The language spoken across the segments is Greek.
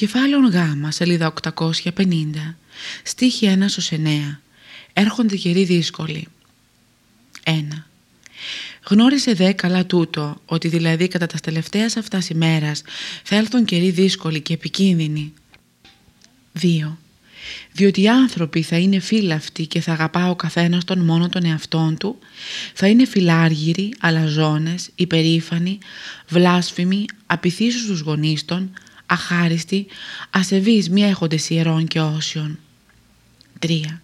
Κεφάλαιο Γ, σελίδα 850, στίχη 1 9. Έρχονται καιροί δύσκολοι. 1. Γνώρισε δε καλά τούτο, ότι δηλαδή κατά τα τελευταίας αυτάς ημέρας θα έλθουν καιροί δύσκολοι και επικίνδυνοι. 2. Διότι οι άνθρωποι θα είναι φύλαυτοι και θα αγαπά ο καθένας τον μόνο τον εαυτόν του, θα είναι φιλάργυροι, αλαζόνες, υπερήφανοι, βλάσφημοι, απειθήσους στους γονείς των, αχάριστοι, ασεβείς μη έχοντες ιερών και όσιων. 3.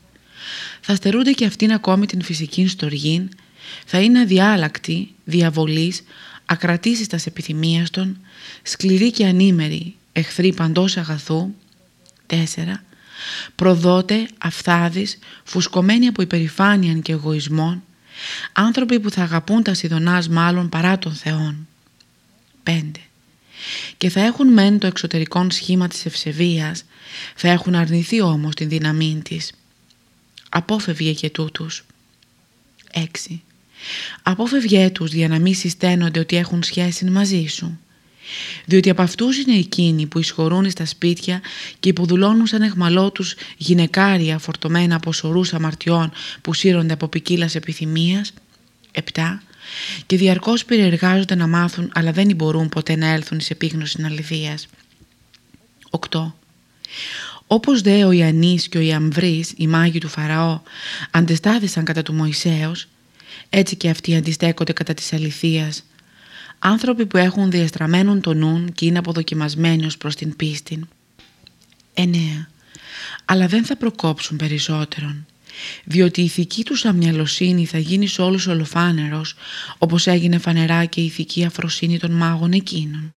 Θα στερούνται και αυτήν ακόμη την φυσική στοργήν, θα είναι αδιάλακτοι, διαβολείς, ακρατήσεις τας επιθυμίας των, σκληροί και ανήμεροι, εχθροί παντός αγαθού. 4. Προδότε, αφθάδεις, φουσκωμένοι από υπερηφάνεια και εγωισμόν, άνθρωποι που θα αγαπούν τα σιδωνάς μάλλον παρά των θεών. 5 και θα έχουν μεν το εξωτερικό σχήμα της ευσεβίας, θα έχουν αρνηθεί όμως την δύναμή της. Απόφευγε και τούτους. 6. Απόφευγε τους για να μην συσταίνονται ότι έχουν σχέση μαζί σου. Διότι από αυτούς είναι εκείνοι που εισχωρούν στα σπίτια και που δουλώνουν σαν εχμαλώτους γυναικάρια φορτωμένα από σωρούς αμαρτιών που σύρονται από ποικίλας επιθυμίας. 7 και διαρκώς περιεργάζονται να μάθουν αλλά δεν μπορούν ποτέ να έλθουν σε επίγνωση αληθείας. 8. Όπως δε ο Ιαννής και ο Ιαμβρής, οι μάγοι του Φαραώ, αντεστάθησαν κατά του Μωυσέως, έτσι και αυτοί αντιστέκονται κατά της αληθείας. Άνθρωποι που έχουν διαστραμμένον το νουν και είναι αποδοκιμασμένοι ως προς την πίστη. 9. Αλλά δεν θα προκόψουν περισσότερον διότι η ηθική τους αμυαλοσύνη θα γίνει σε όλους ολοφάνερος, όπως έγινε φανερά και η ηθική αφροσύνη των μάγων εκείνων.